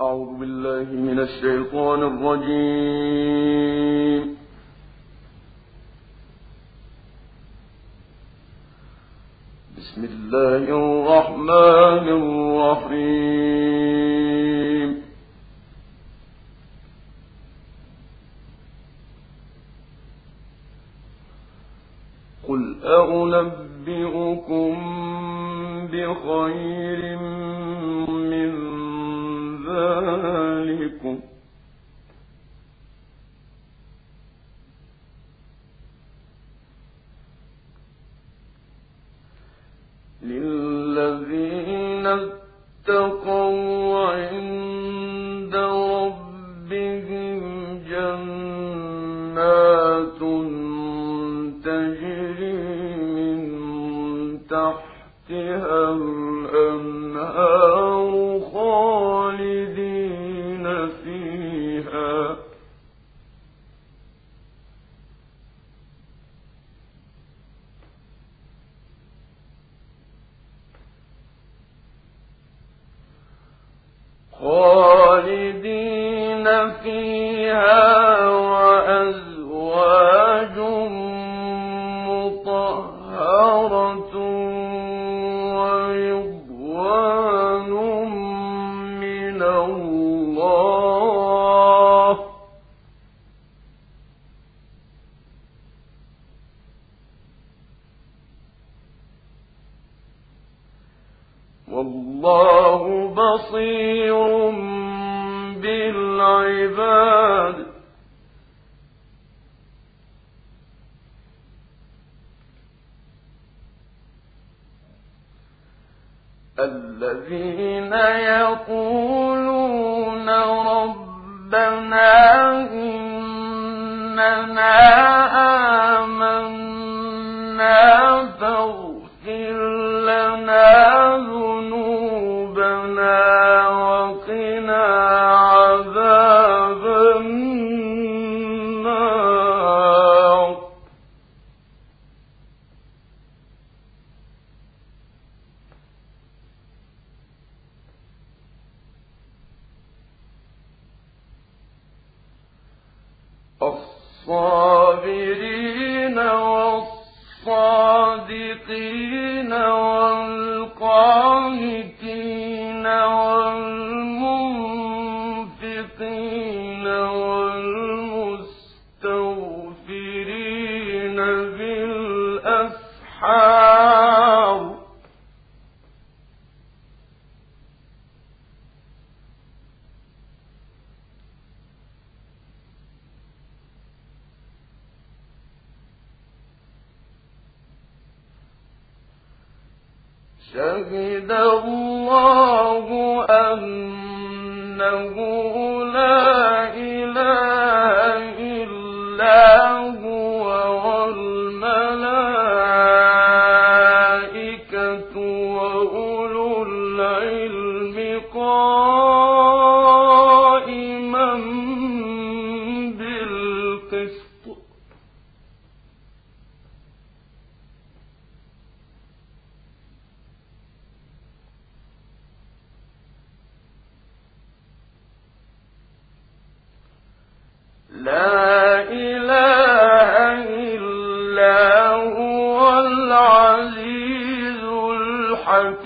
أعوذ بالله من الشيطان الرجيم. بسم الله الرحمن الرحيم. تحتها الأنهار الذين يقولون ربنا إننا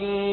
مُسْكِينٌ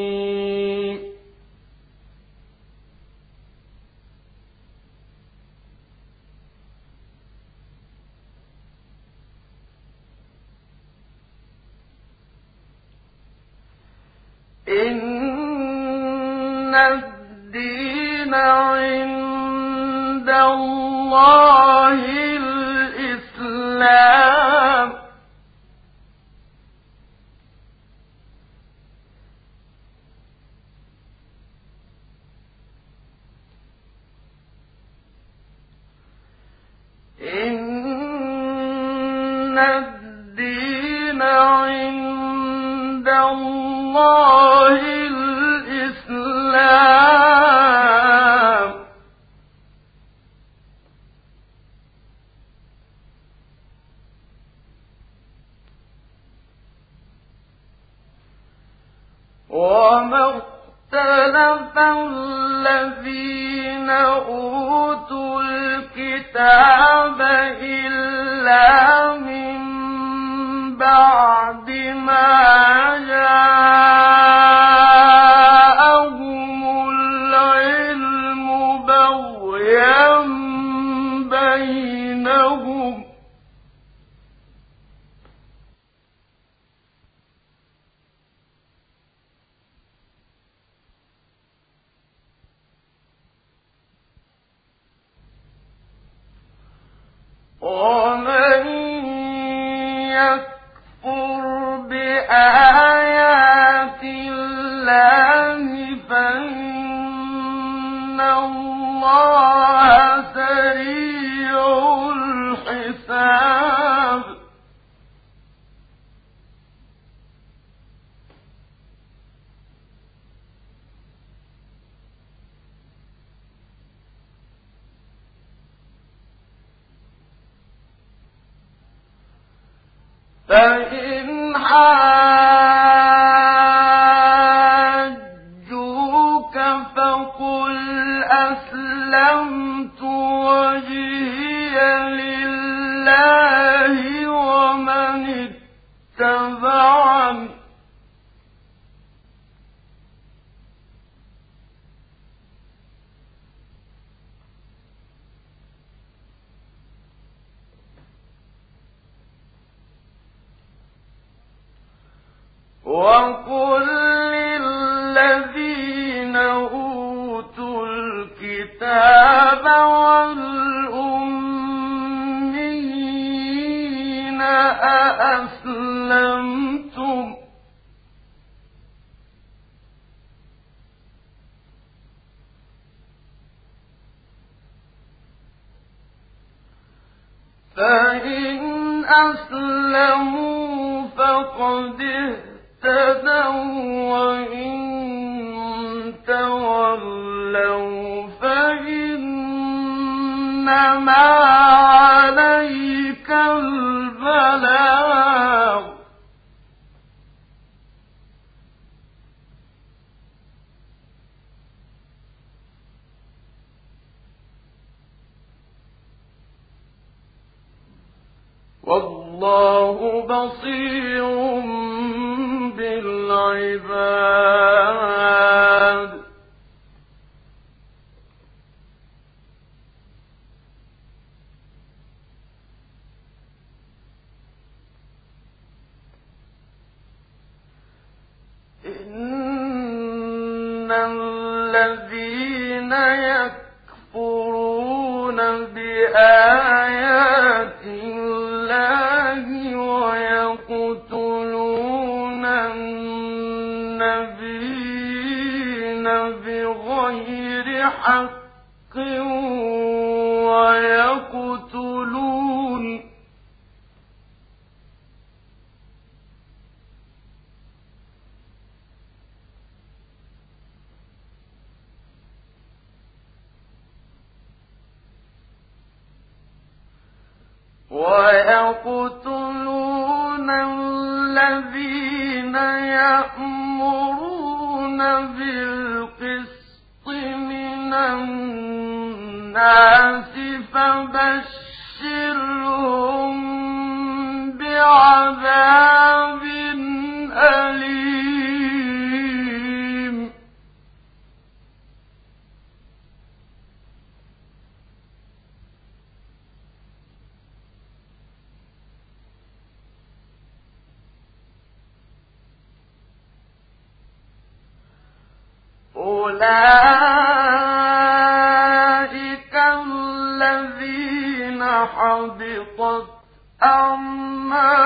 Oh. on بغير حق ويقتلون. ويقتلون الناس فبشرهم بعذاب أليم. أولئك حبطت أعمالهم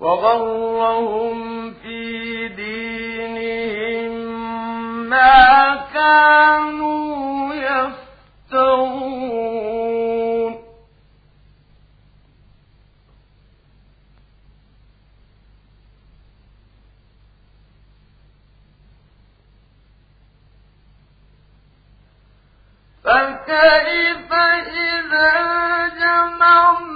وغرهم في دينهم ما كانوا يفترون. فكيف إذا جمعنا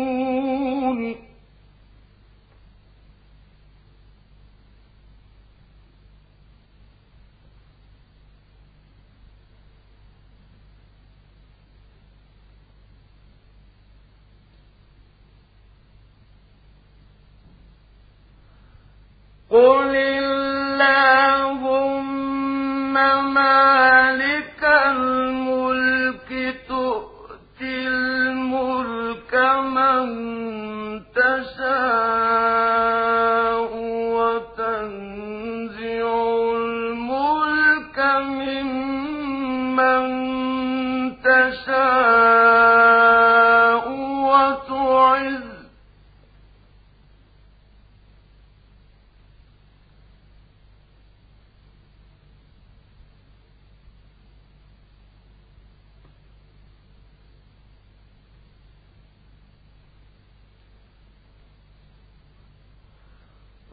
قل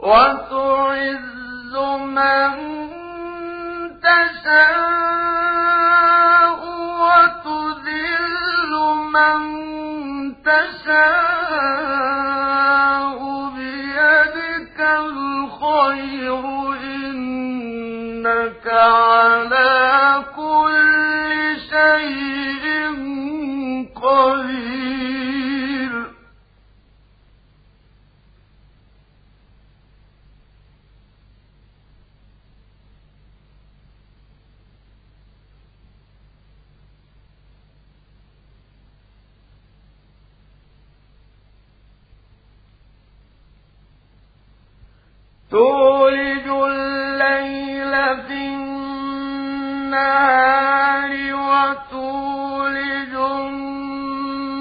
وتعز من تشاء وتذل من تشاء بيدك الخير إنك على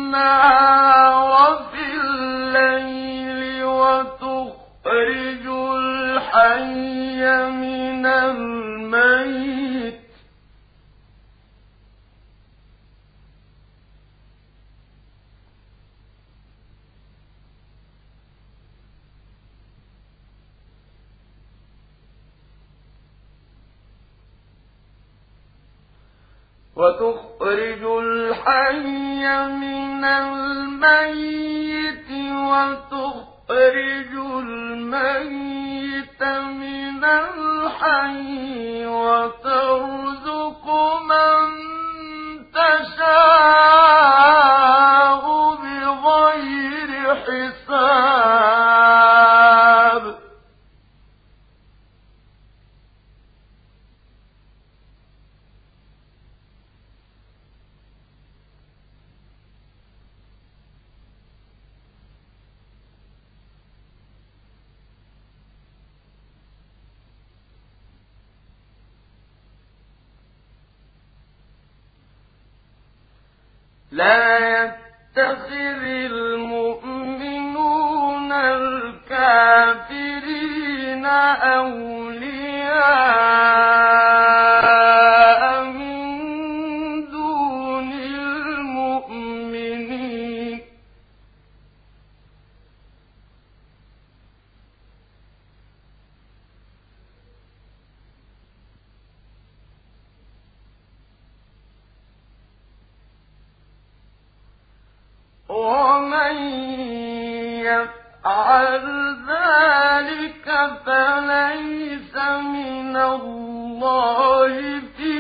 إِنَّا لا يتخذ المؤمنون الكافرين أولياء. يفعل ذلك فليس من الله في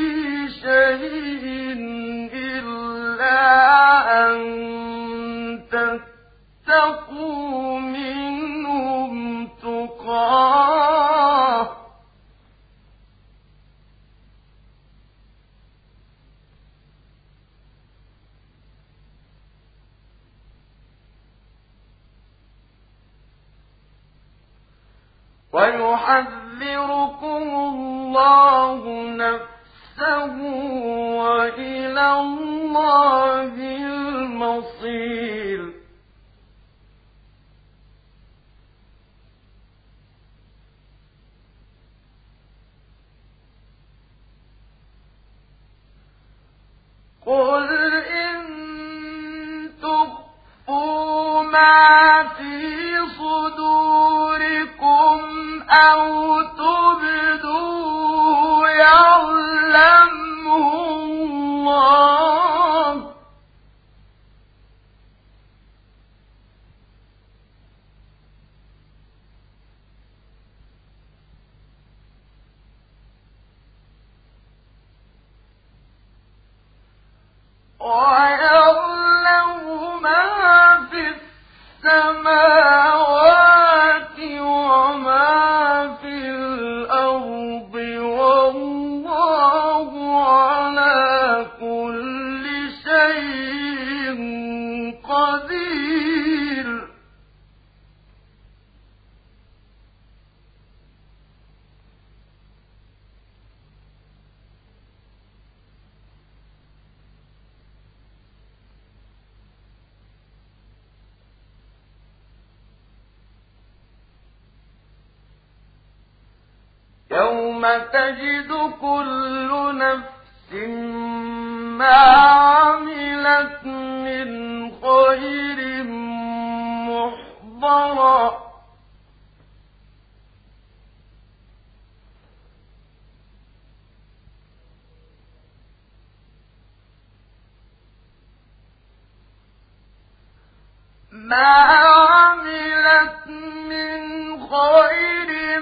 شيء إلا أن تتقوا منهم تقاه ويحذركم الله نفسه وإلى الله المصير قل يوم تجد كل نفس ما عملت من خير محضرا ما عملت من خير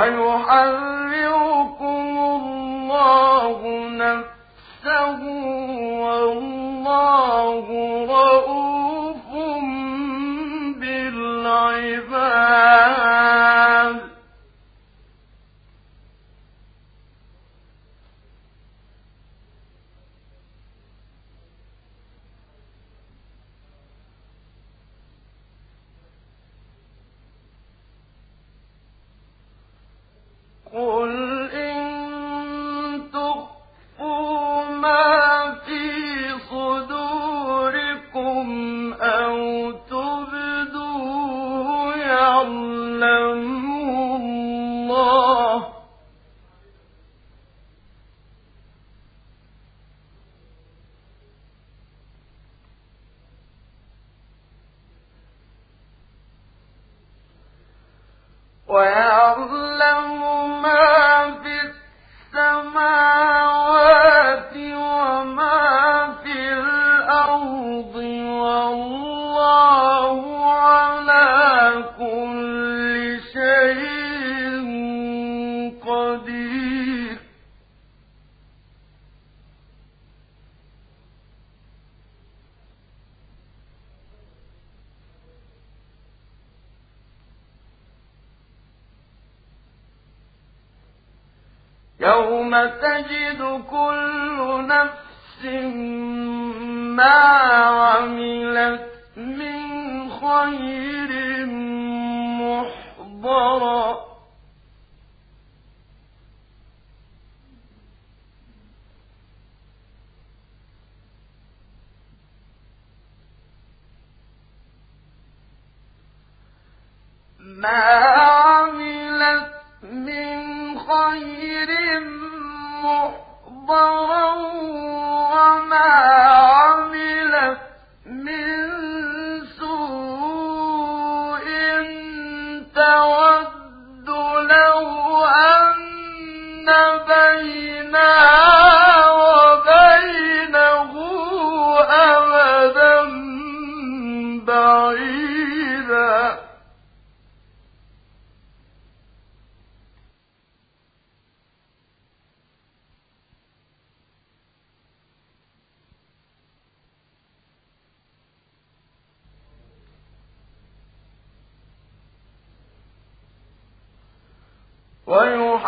ويحرركم يوم تجد كل نفس ما عملت من خير محضرا ما عملت من خير محضرا وما عملت من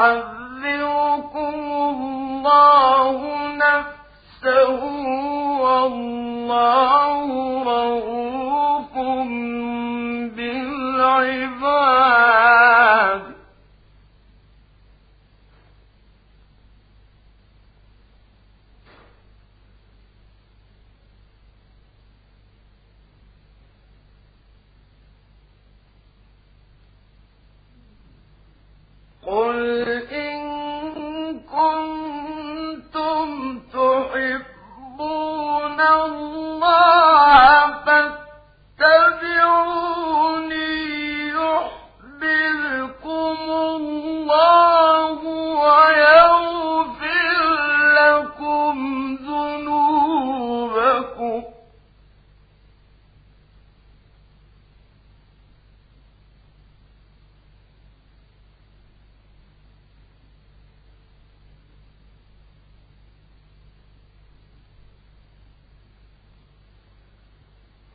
عذاب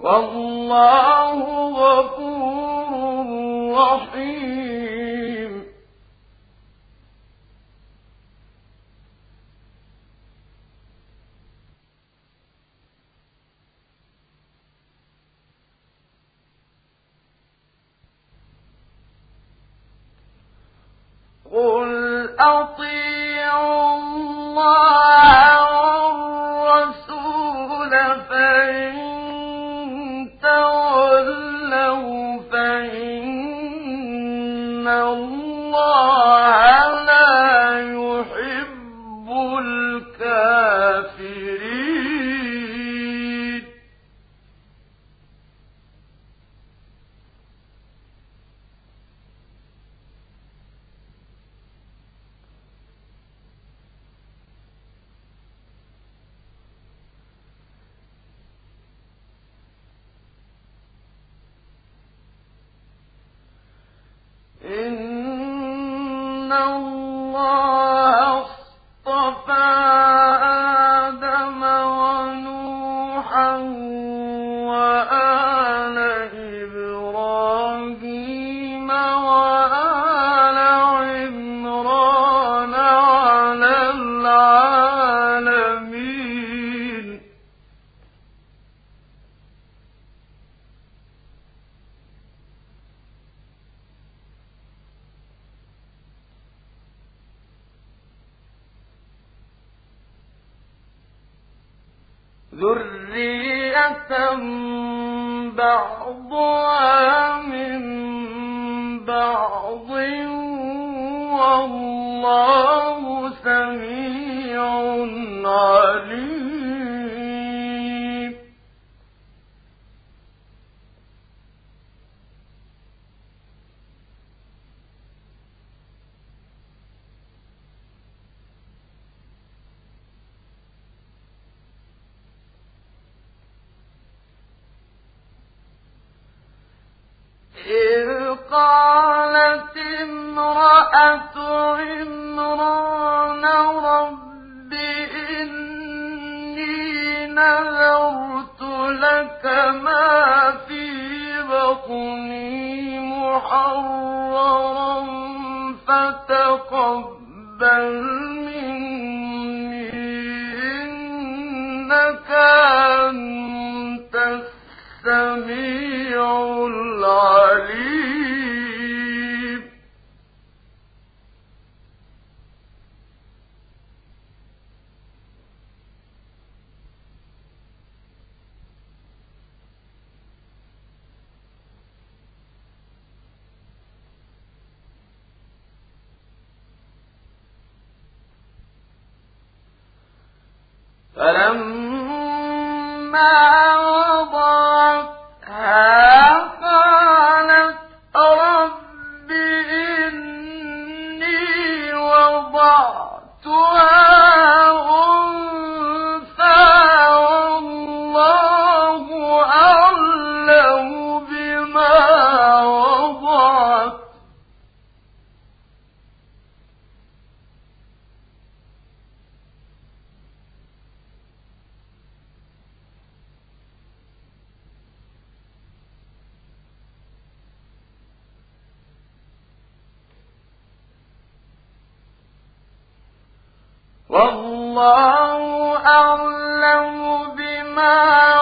والله غفور رحيم. قل أطيع الله من فلما والله أعلم بما